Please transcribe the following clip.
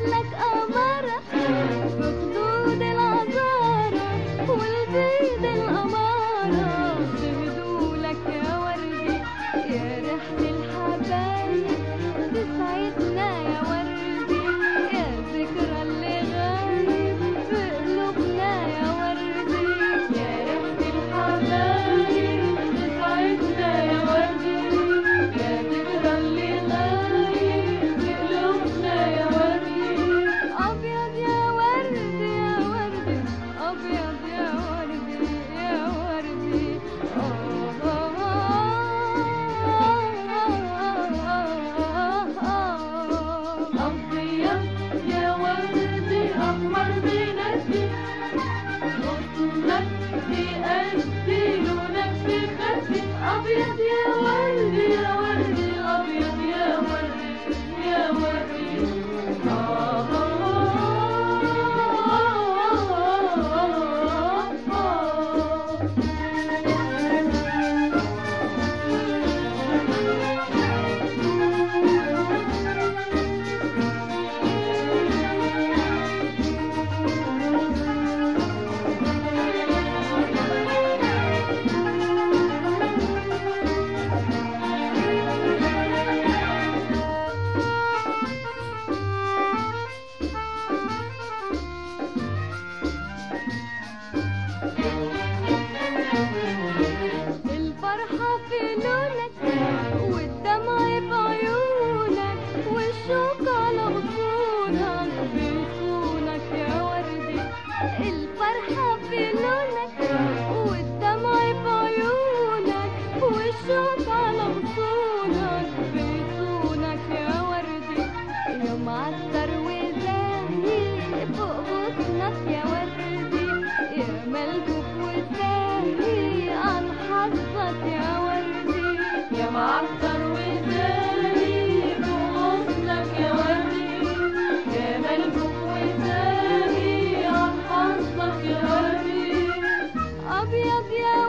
That's Yeah.